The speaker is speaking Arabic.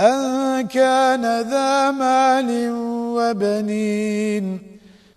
أن كان ذا مال وبنين.